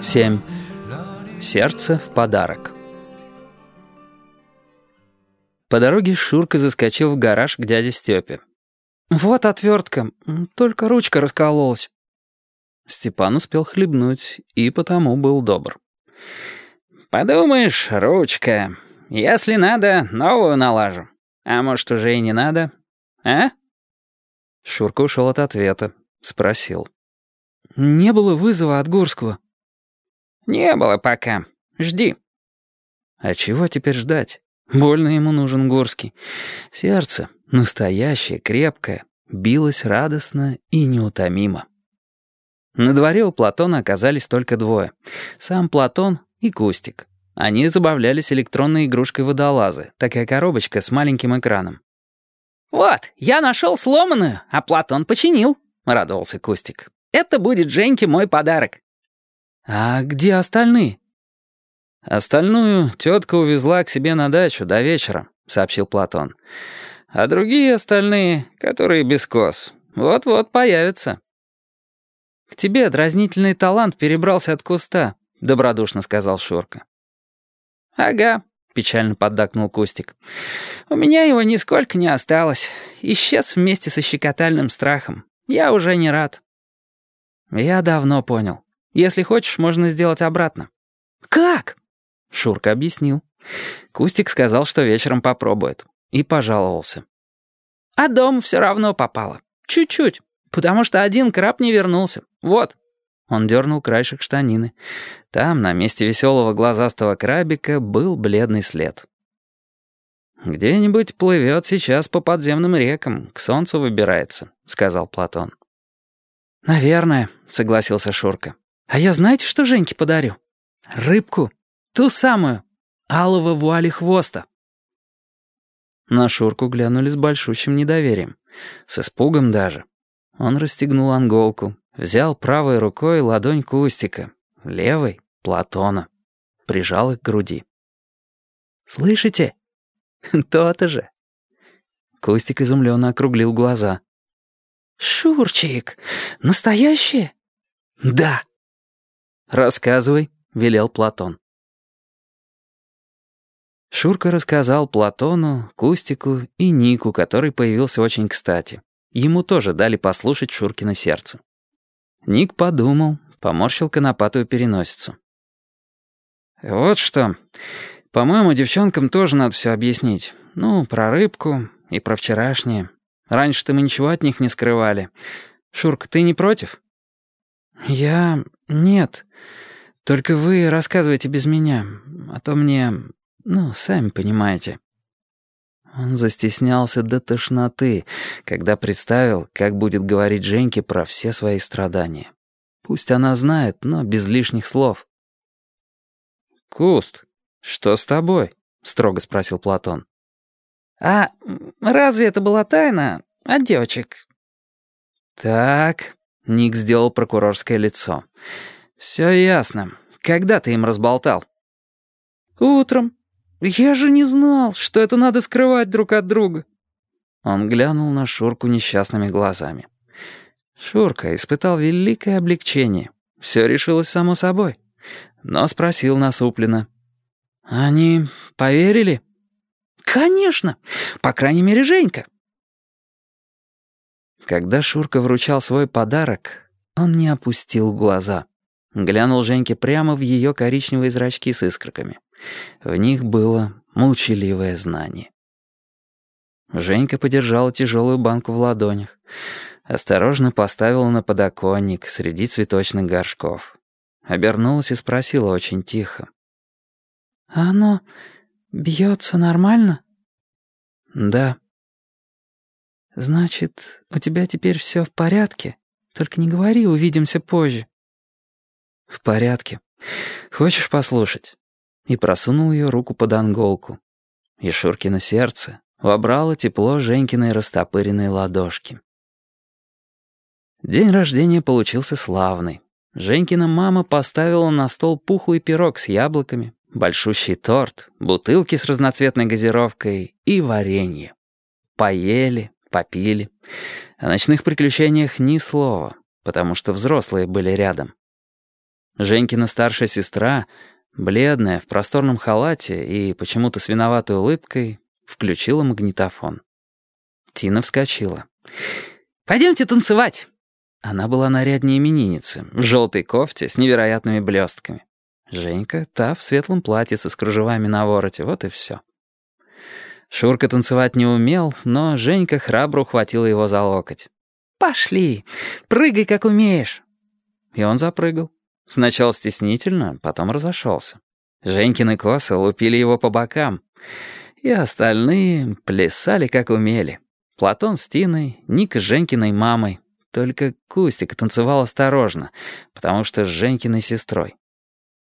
7. Сердце в подарок. По дороге Шурка заскочил в гараж к дяде Степе. «Вот отвертка, только ручка раскололась». Степан успел хлебнуть и потому был добр. «Подумаешь, ручка. Если надо, новую налажу. А может, уже и не надо? А?» Шурка ушел от ответа. Спросил. «Не было вызова от Гурского?» «Не было пока. Жди». «А чего теперь ждать? Больно ему нужен Горский. Сердце, настоящее, крепкое, билось радостно и неутомимо». На дворе у Платона оказались только двое. Сам Платон и Кустик. Они забавлялись электронной игрушкой водолазы, такая коробочка с маленьким экраном. «Вот, я нашел сломанную, а Платон починил», — радовался Кустик. «Это будет Женьке мой подарок». «А где остальные?» «Остальную тетка увезла к себе на дачу до вечера», — сообщил Платон. «А другие остальные, которые без кос, вот-вот появятся». «К тебе дразнительный талант перебрался от куста», — добродушно сказал Шурка. «Ага», — печально поддакнул Кустик. «У меня его нисколько не осталось. Исчез вместе со щекотальным страхом. Я уже не рад». «Я давно понял. Если хочешь, можно сделать обратно». «Как?» Шурка объяснил. Кустик сказал, что вечером попробует. И пожаловался. «А дом все равно попало. Чуть-чуть. Потому что один краб не вернулся. Вот». Он дернул краешек штанины. Там, на месте веселого глазастого крабика, был бледный след. «Где-нибудь плывет сейчас по подземным рекам, к солнцу выбирается», — сказал Платон. «Наверное», — согласился Шурка. А я знаете, что Женьке подарю? Рыбку. Ту самую. Алого вуали хвоста. На Шурку глянули с большущим недоверием. С испугом даже. Он расстегнул анголку, взял правой рукой ладонь Кустика, левой — Платона. Прижал их к груди. «Слышите? То-то же». Кустик изумленно округлил глаза. «Шурчик, настоящее?» «Да». «Рассказывай», — велел Платон. Шурка рассказал Платону, Кустику и Нику, который появился очень кстати. Ему тоже дали послушать Шуркино сердце. Ник подумал, поморщил конопатую переносицу. «Вот что. По-моему, девчонкам тоже надо все объяснить. Ну, про рыбку и про вчерашнее. Раньше-то мы ничего от них не скрывали. Шурка, ты не против?» «Я... нет. Только вы рассказывайте без меня, а то мне... ну, сами понимаете». Он застеснялся до тошноты, когда представил, как будет говорить Женьке про все свои страдания. Пусть она знает, но без лишних слов. «Куст, что с тобой?» — строго спросил Платон. «А разве это была тайна от девочек?» «Так, Ник сделал прокурорское лицо. «Все ясно. Когда ты им разболтал?» «Утром. Я же не знал, что это надо скрывать друг от друга». Он глянул на Шурку несчастными глазами. Шурка испытал великое облегчение. Все решилось само собой. Но спросил насупленно. «Они поверили?» «Конечно. По крайней мере, Женька». Когда Шурка вручал свой подарок, он не опустил глаза. Глянул Женьке прямо в ее коричневые зрачки с искорками. В них было молчаливое знание. Женька подержала тяжелую банку в ладонях. Осторожно поставила на подоконник среди цветочных горшков. Обернулась и спросила очень тихо. «А оно бьется нормально?» «Да». «Значит, у тебя теперь все в порядке? Только не говори, увидимся позже». «В порядке. Хочешь послушать?» И просунул ее руку под анголку. И Шуркино сердце вобрало тепло Женькиной растопыренной ладошки. День рождения получился славный. Женькина мама поставила на стол пухлый пирог с яблоками, большущий торт, бутылки с разноцветной газировкой и варенье. Поели, попили. О ночных приключениях ни слова, потому что взрослые были рядом. Женькина старшая сестра, бледная, в просторном халате и почему-то с виноватой улыбкой, включила магнитофон. Тина вскочила. «Пойдемте танцевать!» Она была наряднее именинницы, в желтой кофте с невероятными блестками. Женька, та в светлом платьице с кружевами на вороте, вот и все. Шурка танцевать не умел, но Женька храбро ухватила его за локоть. «Пошли! Прыгай, как умеешь!» И он запрыгал. Сначала стеснительно, потом разошелся. Женькины косы лупили его по бокам. И остальные плясали, как умели. Платон с Тиной, Ник с Женькиной мамой. Только Кустик танцевал осторожно, потому что с Женькиной сестрой.